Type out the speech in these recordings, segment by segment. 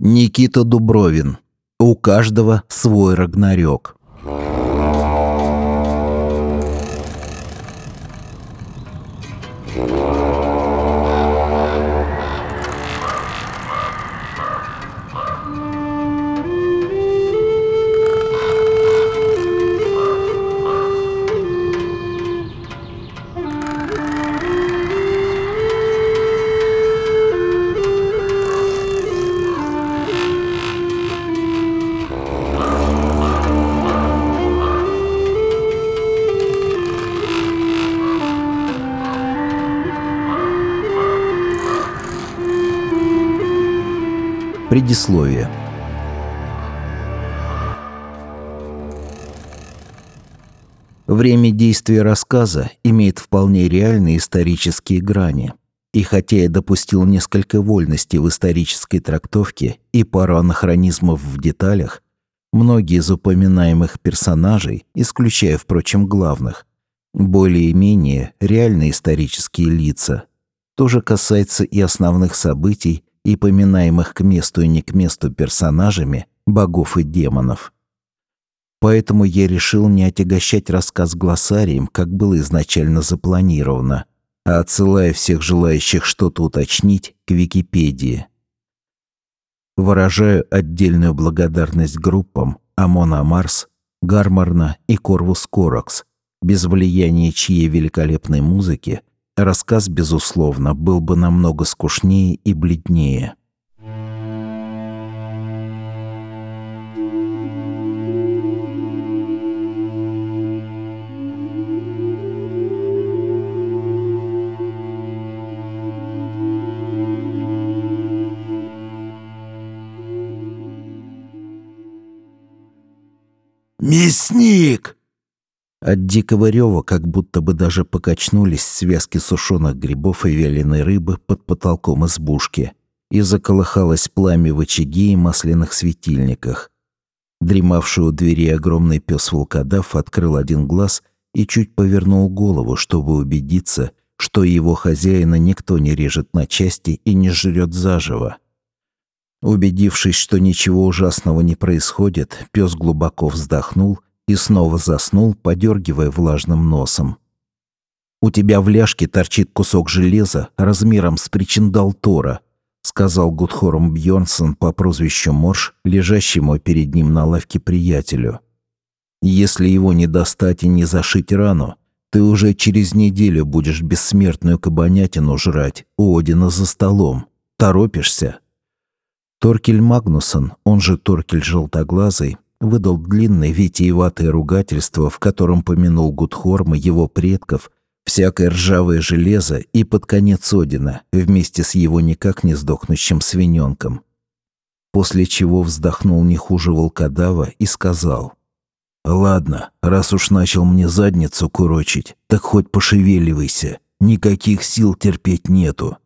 Никита Дубровин. У каждого свой Рагнарёк. Предисловие. Время действия рассказа имеет вполне реальные исторические грани. И хотя я допустил несколько вольностей в исторической трактовке и пару анахронизмов в деталях, многие из упоминаемых персонажей, исключая, впрочем, главных, более-менее реальные исторические лица. То же касается и основных событий, и поминаемых к месту и не к месту персонажами, богов и демонов. Поэтому я решил не отягощать рассказ глоссарием, как было изначально запланировано, а отсылая всех желающих что-то уточнить к Википедии. Выражаю отдельную благодарность группам Амона Марс, Гармарна и Корвус Коракс, без влияния чьей великолепной музыки рассказ, безусловно, был бы намного скучнее и бледнее. «Мясник!» От дикого рева как будто бы даже покачнулись связки сушеных грибов и вяленой рыбы под потолком избушки, и заколыхалось пламя в очаге и масляных светильниках. Дремавший у двери огромный пес волкодав открыл один глаз и чуть повернул голову, чтобы убедиться, что его хозяина никто не режет на части и не жрет заживо. Убедившись, что ничего ужасного не происходит, пес глубоко вздохнул и снова заснул, подергивая влажным носом. «У тебя в ляжке торчит кусок железа размером с причиндал Тора», сказал Гудхором Бьорнсон по прозвищу Морш, лежащему перед ним на лавке приятелю. «Если его не достать и не зашить рану, ты уже через неделю будешь бессмертную кабанятину жрать у Одина за столом. Торопишься?» Торкель Магнусон, он же Торкель Желтоглазый, выдал длинное витиеватое ругательство, в котором помянул Гудхорма его предков, всякое ржавое железо и под конец Одина, вместе с его никак не сдохнущим свиненком. После чего вздохнул не хуже волкодава и сказал, «Ладно, раз уж начал мне задницу курочить, так хоть пошевеливайся, никаких сил терпеть нету».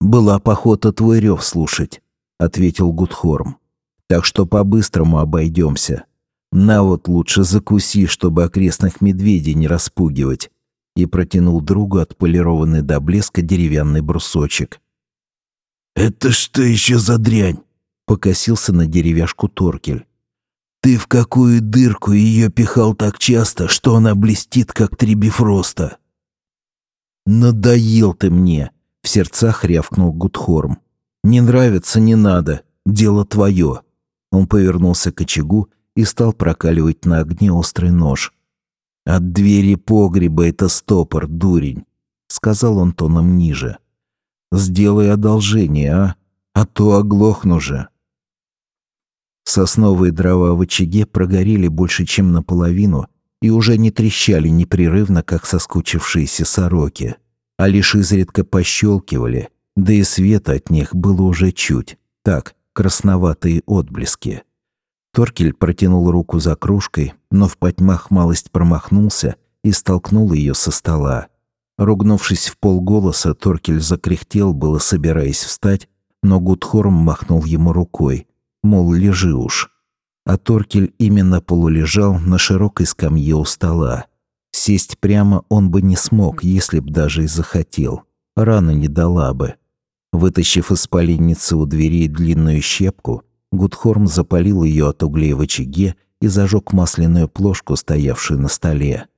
«Была похота твой рев слушать», — ответил Гудхорм так что по-быстрому обойдемся. На вот лучше закуси, чтобы окрестных медведей не распугивать. И протянул другу отполированный до блеска деревянный брусочек. «Это что еще за дрянь?» — покосился на деревяшку Торкель. «Ты в какую дырку ее пихал так часто, что она блестит, как три бифроста?» «Надоел ты мне!» — в сердцах рявкнул Гудхорм. «Не нравится, не надо. Дело твое. Он повернулся к очагу и стал прокаливать на огне острый нож. «От двери погреба это стопор, дурень», — сказал он тоном ниже. «Сделай одолжение, а? А то оглохну же». Сосновые дрова в очаге прогорели больше, чем наполовину, и уже не трещали непрерывно, как соскучившиеся сороки, а лишь изредка пощелкивали, да и света от них было уже чуть. Так, красноватые отблески. Торкель протянул руку за кружкой, но в потьмах малость промахнулся и столкнул ее со стола. Ругнувшись в полголоса, Торкель закряхтел, было собираясь встать, но Гудхорм махнул ему рукой, мол, лежи уж. А Торкель именно полулежал на широкой скамье у стола. Сесть прямо он бы не смог, если б даже и захотел. Рана не дала бы. Вытащив из поленницы у двери длинную щепку, Гудхорм запалил ее от углей в очаге и зажег масляную плошку, стоявшую на столе.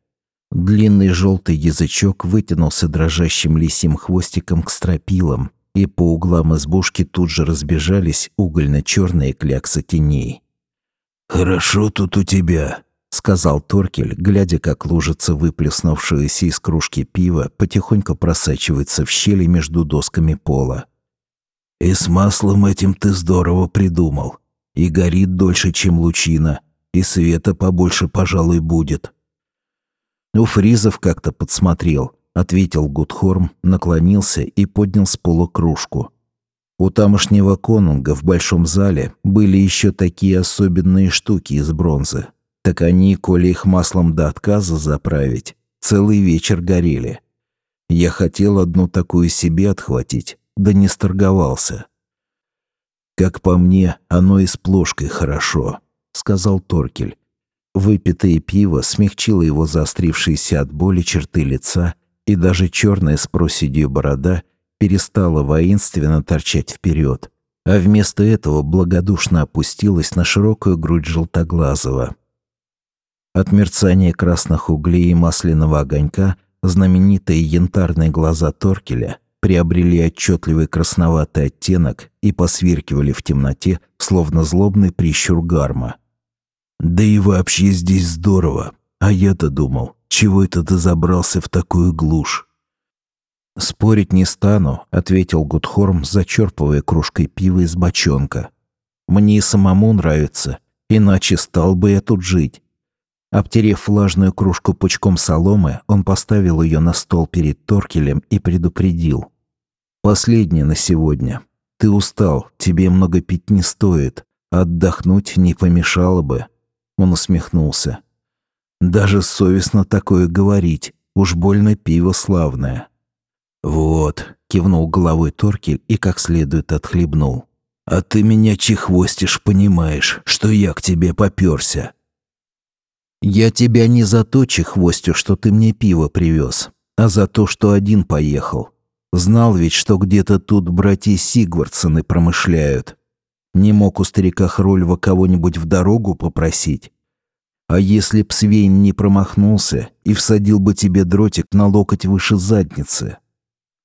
Длинный желтый язычок вытянулся дрожащим лисим хвостиком к стропилам, и по углам избушки тут же разбежались угольно-черные кляксы теней. «Хорошо тут у тебя», — сказал Торкель, глядя, как лужица, выплеснувшаяся из кружки пива, потихоньку просачивается в щели между досками пола. «И с маслом этим ты здорово придумал. И горит дольше, чем лучина, и света побольше, пожалуй, будет». «У фризов как-то подсмотрел», — ответил Гудхорм, наклонился и поднял с пола кружку. У тамошнего конунга в большом зале были еще такие особенные штуки из бронзы. Так они, коли их маслом до отказа заправить, целый вечер горели. Я хотел одну такую себе отхватить, да не сторговался. «Как по мне, оно и с плошкой хорошо», — сказал Торкель. Выпитое пиво смягчило его заострившиеся от боли черты лица, и даже черная с проседью борода перестала воинственно торчать вперед, а вместо этого благодушно опустилась на широкую грудь желтоглазого. От мерцания красных углей и масляного огонька знаменитые янтарные глаза Торкеля приобрели отчетливый красноватый оттенок и посверкивали в темноте, словно злобный прищур гарма. «Да и вообще здесь здорово. А я-то думал, чего это ты забрался в такую глушь?» «Спорить не стану», — ответил Гудхорм, зачерпывая кружкой пива из бочонка. «Мне и самому нравится, иначе стал бы я тут жить». Обтерев влажную кружку пучком соломы, он поставил ее на стол перед Торкелем и предупредил. «Последнее на сегодня. Ты устал, тебе много пить не стоит. Отдохнуть не помешало бы». Он усмехнулся. «Даже совестно такое говорить. Уж больно пиво славное». «Вот», — кивнул головой Торкель и как следует отхлебнул. «А ты меня чехвостишь, понимаешь, что я к тебе попёрся». «Я тебя не за то чехвостю, что ты мне пиво привез, а за то, что один поехал. Знал ведь, что где-то тут братья Сигвардсоны промышляют. Не мог у старика Хрольва кого-нибудь в дорогу попросить? А если б Свейн не промахнулся и всадил бы тебе дротик на локоть выше задницы?»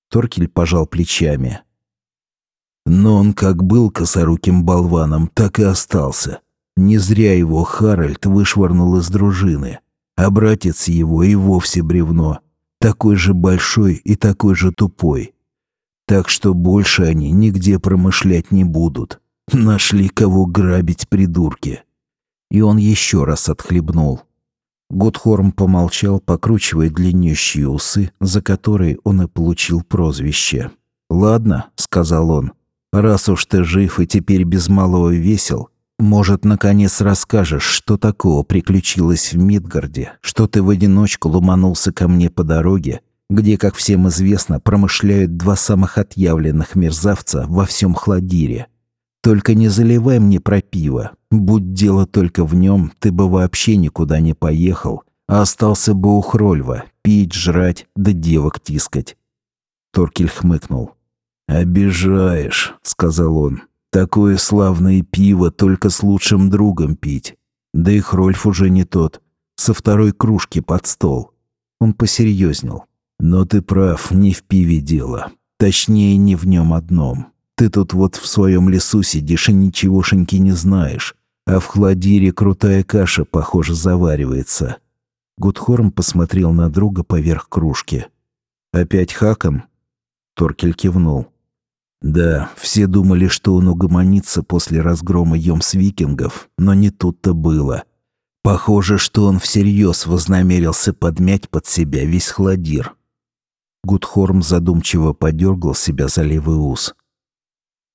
Торкель пожал плечами. Но он как был косоруким болваном, так и остался. Не зря его Харальд вышвырнул из дружины, а братец его и вовсе бревно, такой же большой и такой же тупой. Так что больше они нигде промышлять не будут. Нашли кого грабить придурки. И он еще раз отхлебнул. Гудхорм помолчал, покручивая длиннющие усы, за которые он и получил прозвище. «Ладно», — сказал он, — «раз уж ты жив и теперь без малого весел, может, наконец расскажешь, что такого приключилось в Мидгарде, что ты в одиночку ломанулся ко мне по дороге, где, как всем известно, промышляют два самых отъявленных мерзавца во всем Хладире. Только не заливай мне про пиво. Будь дело только в нем, ты бы вообще никуда не поехал, а остался бы у Хрольва, пить, жрать, да девок тискать». Торкель хмыкнул. «Обижаешь», — сказал он. «Такое славное пиво только с лучшим другом пить. Да и Хрольф уже не тот. Со второй кружки под стол». Он посерьезнел. «Но ты прав, не в пиве дело. Точнее, не в нем одном. Ты тут вот в своем лесу сидишь и ничегошеньки не знаешь, а в хладире крутая каша, похоже, заваривается». Гудхорн посмотрел на друга поверх кружки. «Опять Хакон?» Торкель кивнул. «Да, все думали, что он угомонится после разгрома Йомс викингов, но не тут-то было. Похоже, что он всерьез вознамерился подмять под себя весь хладир». Гудхорм задумчиво подергал себя за левый ус.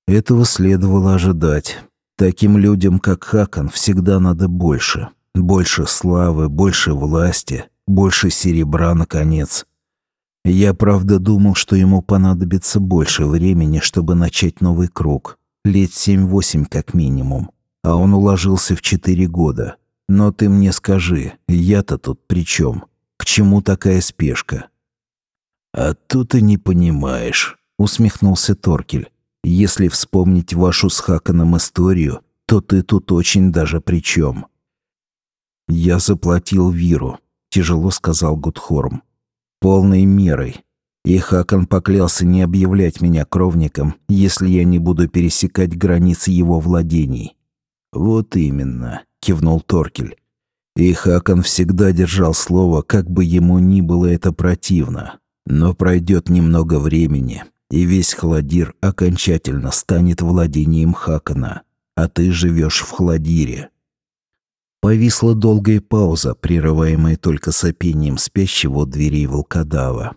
Этого следовало ожидать. Таким людям, как Хакон, всегда надо больше. Больше славы, больше власти, больше серебра, наконец. Я, правда, думал, что ему понадобится больше времени, чтобы начать новый круг. Лет семь-восемь как минимум. А он уложился в четыре года. Но ты мне скажи, я-то тут при чем? К чему такая спешка? А тут и не понимаешь. усмехнулся Торкель. «Если вспомнить вашу с Хаканом историю, то ты тут очень даже при чем. «Я заплатил Виру», — тяжело сказал Гудхорм. «Полной мерой. И Хакан поклялся не объявлять меня кровником, если я не буду пересекать границы его владений». «Вот именно», — кивнул Торкель. И Хакан всегда держал слово, как бы ему ни было это противно. Но пройдет немного времени, и весь Хладир окончательно станет владением Хакана, а ты живешь в Хладире. Повисла долгая пауза, прерываемая только сопением спящего у дверей волкодава.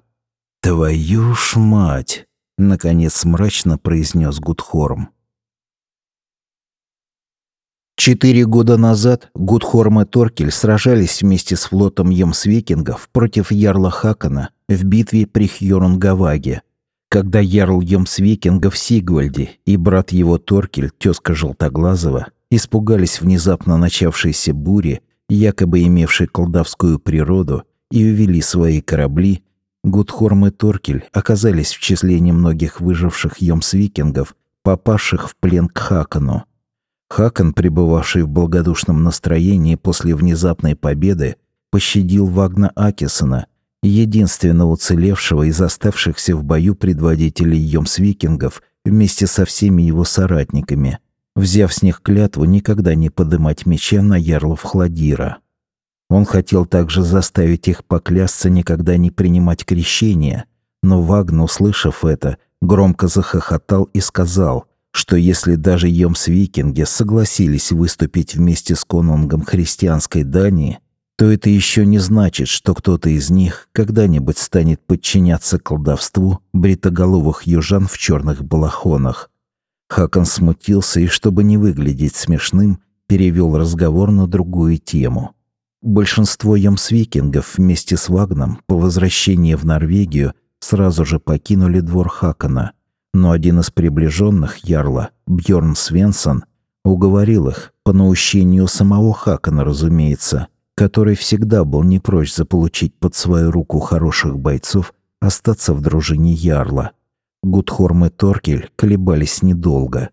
«Твою ж мать!» — наконец мрачно произнес Гудхорм. Четыре года назад Гудхорм и Торкель сражались вместе с флотом Йомсвикингов против Ярла Хакана в битве при Хьорунгаваге, когда Ярл Йомсвикингов Сигвальди и брат его Торкель, тезка Желтоглазого, испугались внезапно начавшейся бури, якобы имевшей колдовскую природу, и увели свои корабли, Гудхорм и Торкель оказались в числе немногих выживших йомсвикингов, попавших в плен к Хакану. Хакан, пребывавший в благодушном настроении после внезапной победы, пощадил Вагна Акисона, единственного уцелевшего из оставшихся в бою предводителей йомсвикингов вместе со всеми его соратниками – взяв с них клятву никогда не подымать меча на ярлов Хладира. Он хотел также заставить их поклясться никогда не принимать крещение, но Вагн, услышав это, громко захохотал и сказал, что если даже Йомс-викинги согласились выступить вместе с конунгом христианской Дании, то это еще не значит, что кто-то из них когда-нибудь станет подчиняться колдовству бритоголовых южан в черных балахонах, Хакон смутился и, чтобы не выглядеть смешным, перевел разговор на другую тему. Большинство ямсвикингов вместе с Вагном по возвращении в Норвегию сразу же покинули двор Хакона, но один из приближенных Ярла, Бьорн Свенсон, уговорил их, по наущению самого Хакона, разумеется, который всегда был не прочь заполучить под свою руку хороших бойцов, остаться в дружине Ярла – Гудхорм и Торкель колебались недолго.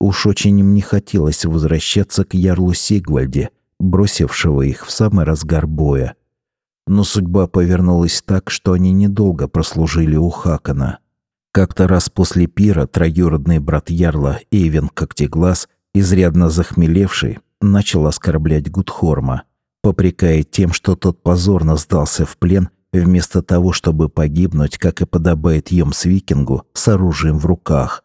Уж очень им не хотелось возвращаться к Ярлу Сигвальде, бросившего их в самый разгар боя. Но судьба повернулась так, что они недолго прослужили у Хакана. Как-то раз после пира троюродный брат Ярла, Эйвен Когтеглаз, изрядно захмелевший, начал оскорблять Гудхорма, попрекая тем, что тот позорно сдался в плен вместо того, чтобы погибнуть, как и подобает Йомс-викингу, с оружием в руках.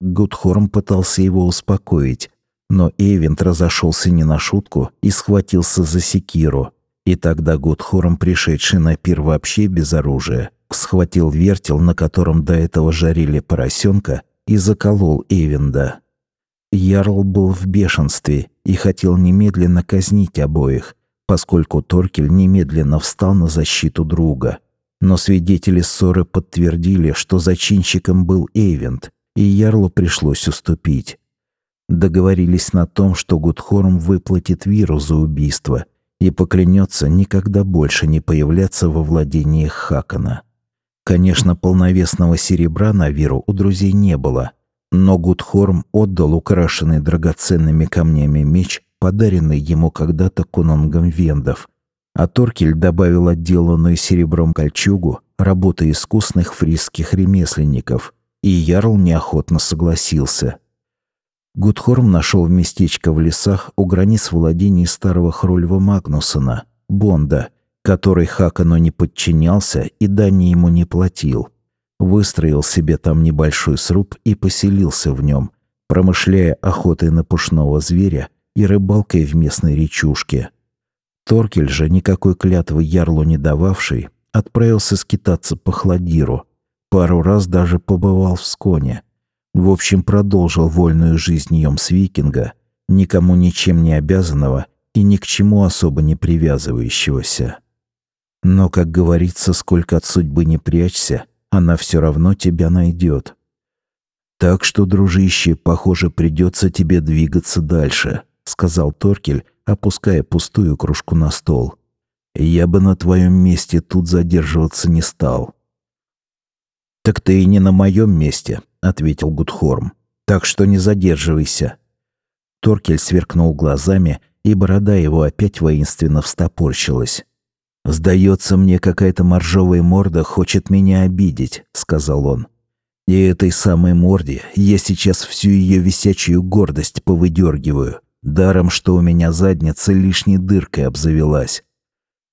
Гудхорм пытался его успокоить, но Эйвент разошелся не на шутку и схватился за секиру. И тогда Гудхорм, пришедший на пир вообще без оружия, схватил вертел, на котором до этого жарили поросенка, и заколол Эйвенда. Ярл был в бешенстве и хотел немедленно казнить обоих, поскольку Торкель немедленно встал на защиту друга. Но свидетели ссоры подтвердили, что зачинщиком был Эйвент, и Ярлу пришлось уступить. Договорились на том, что Гудхорм выплатит Виру за убийство и поклянется никогда больше не появляться во владениях Хакана. Конечно, полновесного серебра на Виру у друзей не было, но Гудхорм отдал украшенный драгоценными камнями меч подаренный ему когда-то конунгом вендов. А Торкель добавил отделанную серебром кольчугу, работы искусных фрисских ремесленников, и Ярл неохотно согласился. Гудхорм нашел местечко в лесах у границ владений старого Хрольва Магнусона, Бонда, который Хакану не подчинялся и дани ему не платил. Выстроил себе там небольшой сруб и поселился в нем, промышляя охотой на пушного зверя и рыбалкой в местной речушке. Торкель же, никакой клятвы ярлу не дававший, отправился скитаться по Хладиру. Пару раз даже побывал в Сконе. В общем, продолжил вольную жизнь Йомс-викинга, никому ничем не обязанного и ни к чему особо не привязывающегося. Но, как говорится, сколько от судьбы не прячься, она все равно тебя найдет. Так что, дружище, похоже, придется тебе двигаться дальше. — сказал Торкель, опуская пустую кружку на стол. «Я бы на твоем месте тут задерживаться не стал». «Так ты и не на моем месте», — ответил Гудхорм. «Так что не задерживайся». Торкель сверкнул глазами, и борода его опять воинственно встопорщилась. «Сдается мне, какая-то моржовая морда хочет меня обидеть», — сказал он. «И этой самой морде я сейчас всю ее висячую гордость повыдергиваю, даром, что у меня задница лишней дыркой обзавелась».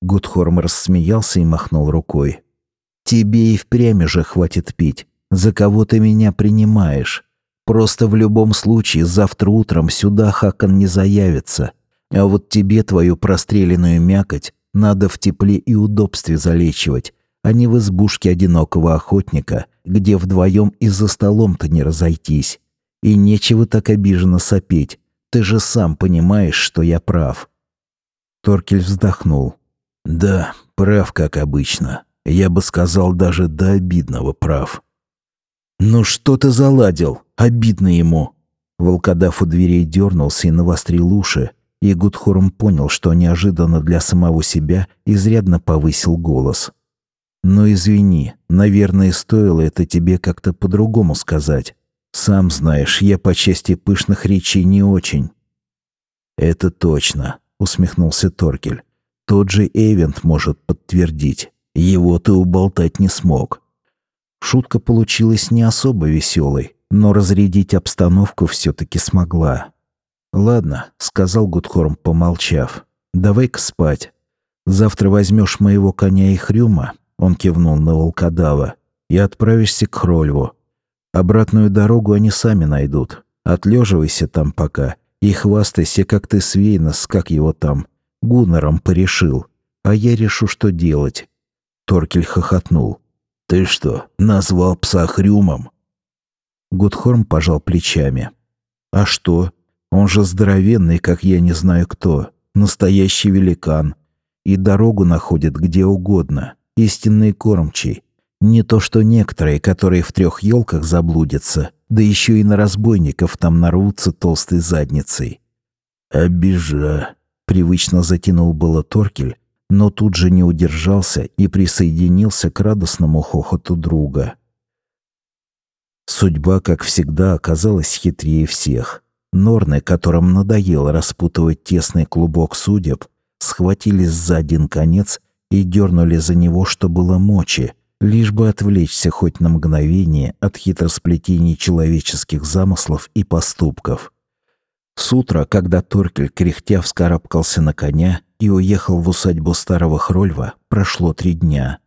Гудхорм рассмеялся и махнул рукой. «Тебе и впрямь же хватит пить. За кого ты меня принимаешь? Просто в любом случае завтра утром сюда Хакан не заявится. А вот тебе твою простреленную мякоть надо в тепле и удобстве залечивать, а не в избушке одинокого охотника, где вдвоем и за столом-то не разойтись. И нечего так обиженно сопеть. Ты же сам понимаешь, что я прав». Торкель вздохнул. «Да, прав, как обычно. Я бы сказал, даже до обидного прав». «Ну что ты заладил? Обидно ему!» Волкодав у дверей дернулся и навострил уши, и Гудхорм понял, что неожиданно для самого себя изрядно повысил голос. «Ну извини, наверное, стоило это тебе как-то по-другому сказать. Сам знаешь, я по части пышных речей не очень». «Это точно», — усмехнулся Торкель. «Тот же Эвент может подтвердить. Его ты уболтать не смог». Шутка получилась не особо веселой, но разрядить обстановку все-таки смогла. «Ладно», — сказал Гудхорм, помолчав. «Давай-ка спать. Завтра возьмешь моего коня и хрюма», — он кивнул на волкодава, «и отправишься к Хрольву. Обратную дорогу они сами найдут. Отлеживайся там пока и хвастайся, как ты с Вейнос, как его там, Гуннером порешил. А я решу, что делать». Торкель хохотнул. «Ты что, назвал пса Хрюмом?» Гудхорм пожал плечами. «А что? Он же здоровенный, как я не знаю кто. Настоящий великан. И дорогу находит где угодно. Истинный кормчий. Не то что некоторые, которые в трех елках заблудятся, да еще и на разбойников там нарвутся толстой задницей. «Обижа!» — привычно затянул было Торкель, но тут же не удержался и присоединился к радостному хохоту друга. Судьба, как всегда, оказалась хитрее всех. Норны, которым надоело распутывать тесный клубок судеб, схватились за один конец и дернули за него, что было мочи, лишь бы отвлечься хоть на мгновение от хитросплетений человеческих замыслов и поступков. С утра, когда Торкель кряхтя вскарабкался на коня и уехал в усадьбу старого Хрольва, прошло три дня.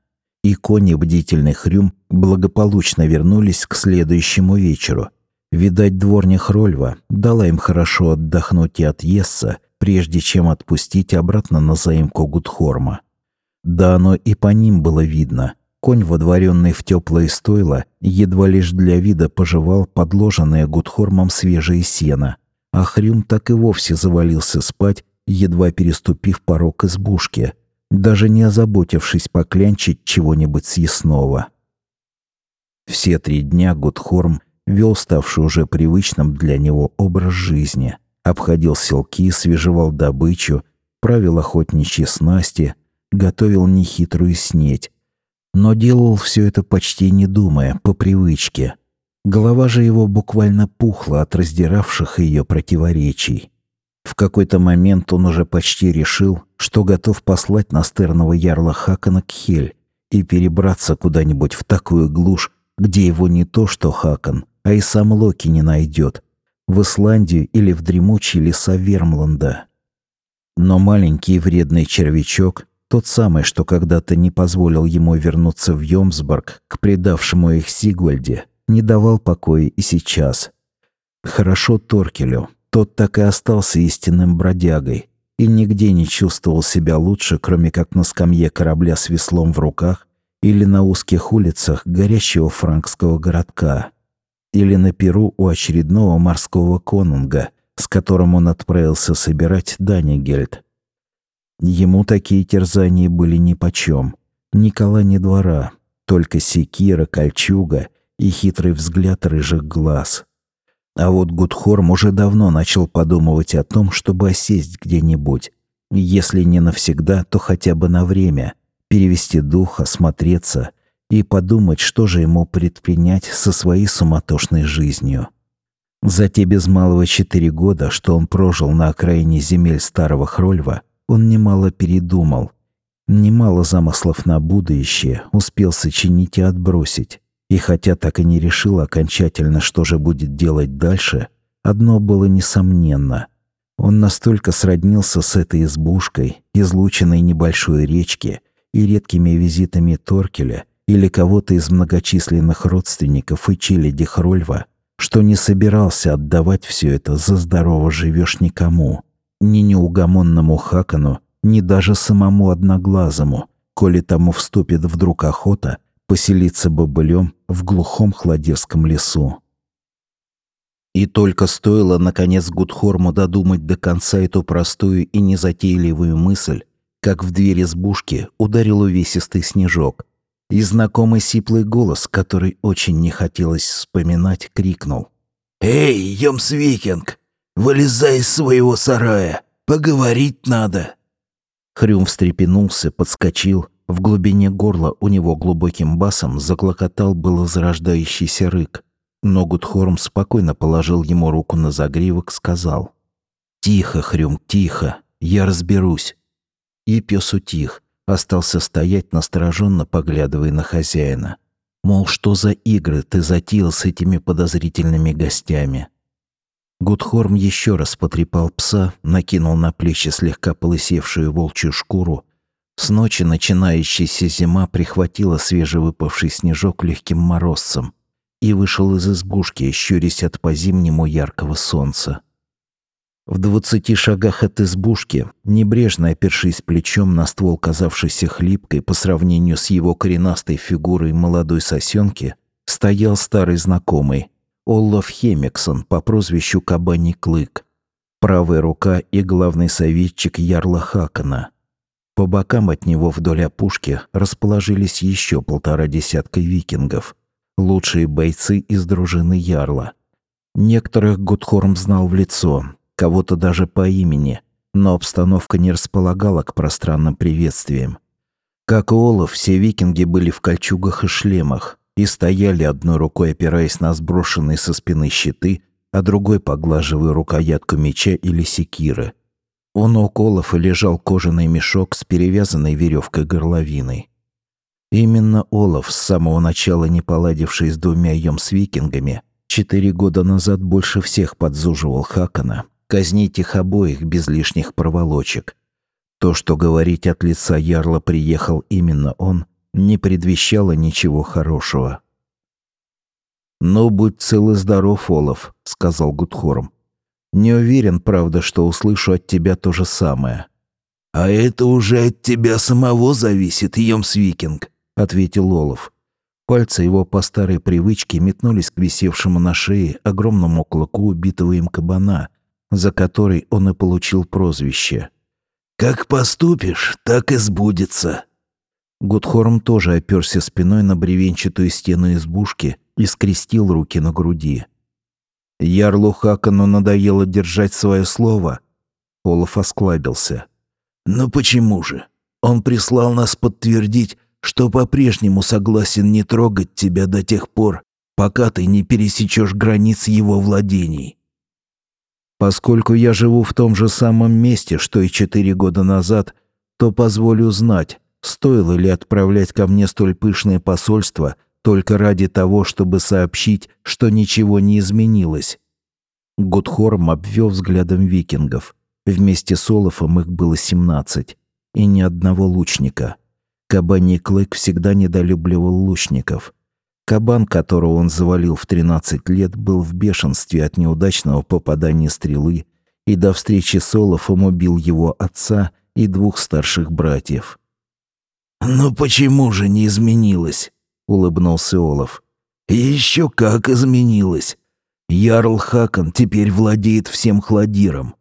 И кони бдительный Хрюм благополучно вернулись к следующему вечеру, Видать, дворня Хрольва дала им хорошо отдохнуть и отъесться, прежде чем отпустить обратно на заимку Гудхорма. Да оно и по ним было видно. Конь, водворенный в теплое стойло, едва лишь для вида пожевал подложенное Гудхормом свежее сено, а Хрюм так и вовсе завалился спать, едва переступив порог избушки, даже не озаботившись поклянчить чего-нибудь съестного. Все три дня Гудхорм вел ставший уже привычным для него образ жизни, обходил селки, свежевал добычу, правил охотничьи снасти, готовил нехитрую снеть. Но делал все это почти не думая, по привычке. Голова же его буквально пухла от раздиравших ее противоречий. В какой-то момент он уже почти решил, что готов послать настырного ярла Хакана к Хель и перебраться куда-нибудь в такую глушь, где его не то что Хакан, а и сам Локи не найдет, в Исландию или в дремучие леса Вермланда. Но маленький вредный червячок, тот самый, что когда-то не позволил ему вернуться в Йомсборг к предавшему их Сигвальде, не давал покоя и сейчас. Хорошо Торкелю, тот так и остался истинным бродягой и нигде не чувствовал себя лучше, кроме как на скамье корабля с веслом в руках или на узких улицах горящего франкского городка или на Перу у очередного морского конунга, с которым он отправился собирать Данигельд. Ему такие терзания были нипочем. Ни кола, ни двора, только секира, кольчуга и хитрый взгляд рыжих глаз. А вот Гудхорм уже давно начал подумывать о том, чтобы осесть где-нибудь. Если не навсегда, то хотя бы на время. Перевести дух, осмотреться и подумать, что же ему предпринять со своей суматошной жизнью. За те без малого четыре года, что он прожил на окраине земель Старого Хрольва, он немало передумал. Немало замыслов на будущее успел сочинить и отбросить. И хотя так и не решил окончательно, что же будет делать дальше, одно было несомненно. Он настолько сроднился с этой избушкой, излученной небольшой речки и редкими визитами Торкеля или кого-то из многочисленных родственников и челяди Хрольва, что не собирался отдавать все это за здорово живешь никому, ни неугомонному Хакану, ни даже самому Одноглазому, коли тому вступит вдруг охота поселиться бобылем в глухом хладерском лесу. И только стоило, наконец, Гудхорму додумать до конца эту простую и незатейливую мысль, как в дверь избушки ударил увесистый снежок, и знакомый сиплый голос, который очень не хотелось вспоминать, крикнул. «Эй, Йомс-Викинг, вылезай из своего сарая, поговорить надо!» Хрюм встрепенулся, подскочил. В глубине горла у него глубоким басом заклокотал было зарождающийся рык. Но Гудхорм спокойно положил ему руку на загривок, сказал. «Тихо, Хрюм, тихо, я разберусь». И пес утих, остался стоять настороженно, поглядывая на хозяина. Мол, что за игры ты затеял с этими подозрительными гостями? Гудхорм еще раз потрепал пса, накинул на плечи слегка полысевшую волчью шкуру. С ночи начинающаяся зима прихватила свежевыпавший снежок легким морозцем и вышел из избушки, щурясь от по-зимнему яркого солнца. В двадцати шагах от избушки, небрежно опершись плечом на ствол, казавшийся хлипкой по сравнению с его коренастой фигурой молодой сосенки, стоял старый знакомый, Оллаф Хемиксон по прозвищу Кабаний Клык, правая рука и главный советчик Ярла Хакана. По бокам от него вдоль опушки расположились еще полтора десятка викингов, лучшие бойцы из дружины Ярла. Некоторых Гудхорм знал в лицо, кого-то даже по имени, но обстановка не располагала к пространным приветствиям. Как и Олаф, все викинги были в кольчугах и шлемах и стояли одной рукой опираясь на сброшенные со спины щиты, а другой поглаживая рукоятку меча или секиры. У ног Олафа лежал кожаный мешок с перевязанной веревкой горловиной. Именно Олаф, с самого начала не поладивший с двумя ем с викингами, четыре года назад больше всех подзуживал Хакана казнить их обоих без лишних проволочек. То, что говорить от лица Ярла приехал именно он, не предвещало ничего хорошего. «Ну, будь цел и здоров, Олаф», — сказал Гудхорм. «Не уверен, правда, что услышу от тебя то же самое». «А это уже от тебя самого зависит, Йомс-Викинг», — ответил Олаф. Пальцы его по старой привычке метнулись к висевшему на шее огромному клыку убитого им кабана, за который он и получил прозвище. «Как поступишь, так и сбудется». Гудхорм тоже оперся спиной на бревенчатую стену избушки и скрестил руки на груди. Ярлу Хакану надоело держать свое слово. Олаф осклабился. «Но почему же? Он прислал нас подтвердить, что по-прежнему согласен не трогать тебя до тех пор, пока ты не пересечешь границ его владений. Поскольку я живу в том же самом месте, что и четыре года назад, то позволю знать, стоило ли отправлять ко мне столь пышное посольство только ради того, чтобы сообщить, что ничего не изменилось. Гудхорм обвел взглядом викингов. Вместе с Олафом их было семнадцать. И ни одного лучника. Кабаний Клык всегда недолюбливал лучников. Кабан, которого он завалил в 13 лет, был в бешенстве от неудачного попадания стрелы и до встречи с Олафом убил его отца и двух старших братьев. «Ну почему же не изменилось?» — улыбнулся Олаф. «Еще как изменилось. Ярл Хакон теперь владеет всем хладиром.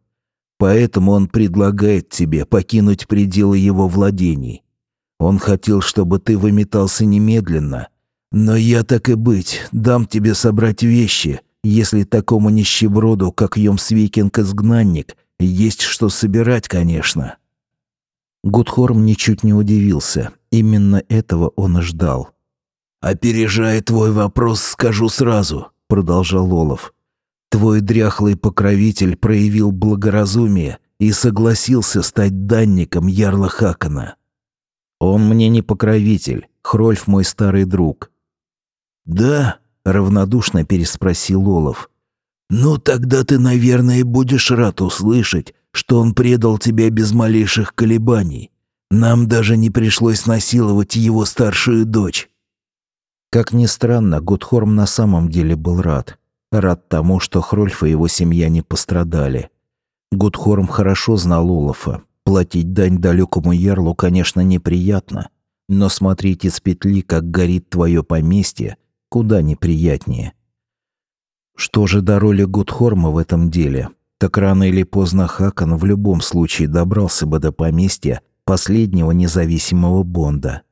Поэтому он предлагает тебе покинуть пределы его владений. Он хотел, чтобы ты выметался немедленно, но я так и быть, дам тебе собрать вещи, если такому нищеброду, как Йомсвикинг-изгнанник, есть что собирать, конечно». Гудхорм ничуть не удивился. Именно этого он и ждал. «Опережая твой вопрос, скажу сразу», — продолжал Олов. «Твой дряхлый покровитель проявил благоразумие и согласился стать данником Ярла Хакана». «Он мне не покровитель, Хрольф мой старый друг». «Да?» — равнодушно переспросил Олов. «Ну, тогда ты, наверное, будешь рад услышать, что он предал тебя без малейших колебаний. Нам даже не пришлось насиловать его старшую дочь». Как ни странно, Гудхорм на самом деле был рад. Рад тому, что Хрольф и его семья не пострадали. Гудхорм хорошо знал Олафа. Платить дань далекому ярлу, конечно, неприятно, но смотреть из петли, как горит твое поместье, куда неприятнее. Что же до роли Гудхорма в этом деле? Так рано или поздно Хакан в любом случае добрался бы до поместья последнего независимого Бонда.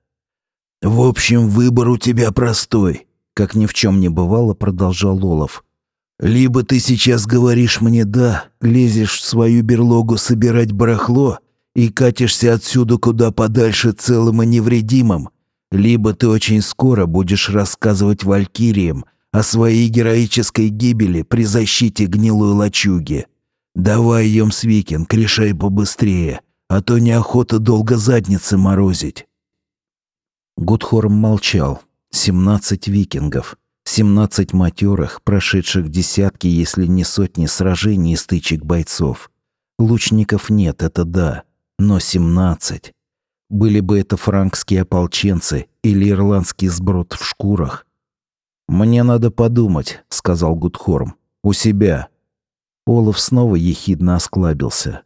«В общем, выбор у тебя простой», — как ни в чем не бывало, продолжал Олаф. «Либо ты сейчас говоришь мне «да», лезешь в свою берлогу собирать барахло и катишься отсюда куда подальше целым и невредимым, либо ты очень скоро будешь рассказывать валькириям о своей героической гибели при защите гнилой лачуги. Давай, Йомсвикинг, решай побыстрее, а то неохота долго задницы морозить». Гудхорм молчал. Семнадцать викингов. Семнадцать матерых, прошедших десятки, если не сотни сражений и стычек бойцов. Лучников нет, это да, но семнадцать. Были бы это франкские ополченцы или ирландский сброд в шкурах. «Мне надо подумать», — сказал Гудхорм. «У себя». Олаф снова ехидно осклабился.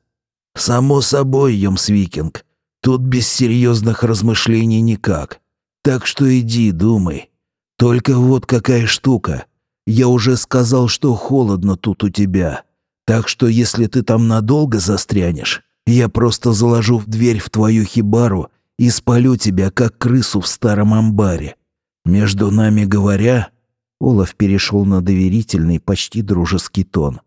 «Само собой, Йомсвикинг. Тут без серьезных размышлений никак. Так что иди, думай. Только вот какая штука. Я уже сказал, что холодно тут у тебя. Так что если ты там надолго застрянешь, я просто заложу в дверь в твою хибару и спалю тебя, как крысу в старом амбаре. Между нами говоря...» Олаф перешел на доверительный, почти дружеский тон.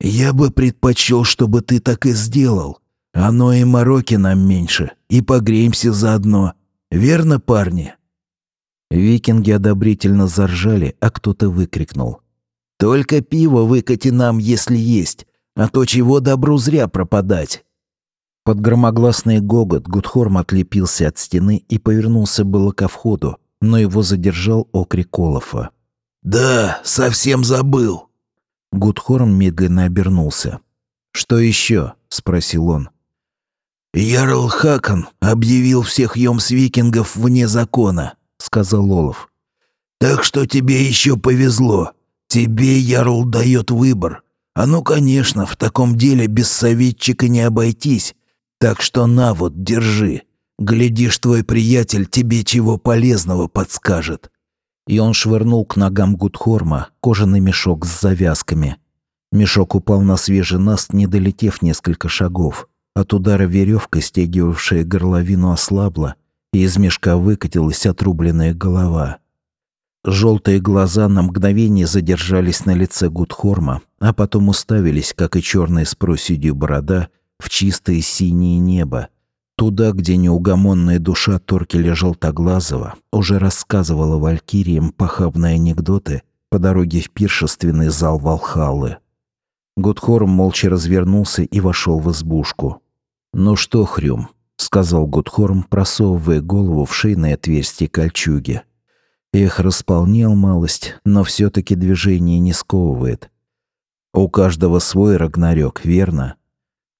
«Я бы предпочел, чтобы ты так и сделал. Оно и мороки нам меньше, и погреемся заодно. Верно, парни?» Викинги одобрительно заржали, а кто-то выкрикнул. «Только пиво выкати нам, если есть, а то чего добру зря пропадать». Под громогласный гогот Гудхорм отлепился от стены и повернулся было ко входу, но его задержал окрик Олафа. «Да, совсем забыл». Гудхорм медленно обернулся. «Что еще?» — спросил он. «Ярл Хакан объявил всех Йомс-викингов вне закона», — сказал Олаф. «Так что тебе еще повезло. Тебе Ярл дает выбор. А ну, конечно, в таком деле без советчика не обойтись. Так что на вот, держи. Глядишь, твой приятель тебе чего полезного подскажет». И он швырнул к ногам Гудхорма кожаный мешок с завязками. Мешок упал на свежий наст, не долетев несколько шагов. От удара веревка, стягивавшая горловину, ослабла, и из мешка выкатилась отрубленная голова. Желтые глаза на мгновение задержались на лице Гудхорма, а потом уставились, как и черная с проседью борода, в чистое синее небо. Туда, где неугомонная душа Торкеля Желтоглазого уже рассказывала валькириям похабные анекдоты по дороге в пиршественный зал Валхаллы. Гудхорм молча развернулся и вошел в избушку. «Ну что, Хрюм?» — сказал Гудхорм, просовывая голову в шейное отверстие кольчуги. Эх, располнел малость, но все таки движение не сковывает. У каждого свой рагнарёк, верно?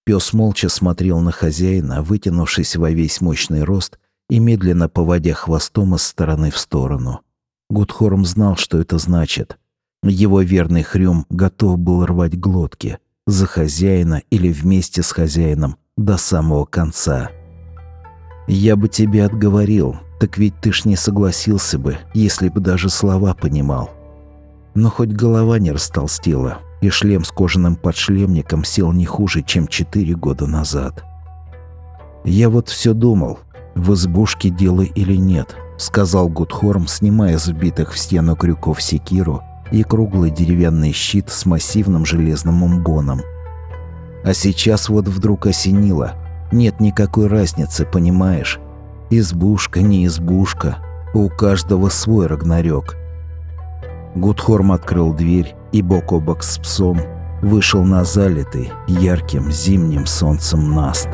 Пес молча смотрел на хозяина, вытянувшись во весь мощный рост и медленно поводя хвостом из стороны в сторону. Гудхорм знал, что это значит. Его верный Хрюм готов был рвать глотки за хозяина или вместе с хозяином, до самого конца. Я бы тебе отговорил, так ведь ты ж не согласился бы, если бы даже слова понимал. Но хоть голова не растолстела, и шлем с кожаным подшлемником сел не хуже, чем четыре года назад. Я вот все думал, в избушке дело или нет, сказал Гудхорм, снимая с вбитых в стену крюков секиру и круглый деревянный щит с массивным железным умбоном – а сейчас вот вдруг осенило. Нет никакой разницы, понимаешь? Избушка, не избушка. У каждого свой Рагнарёк. Гудхорм открыл дверь и бок о бок с псом вышел на залитый ярким зимним солнцем наст.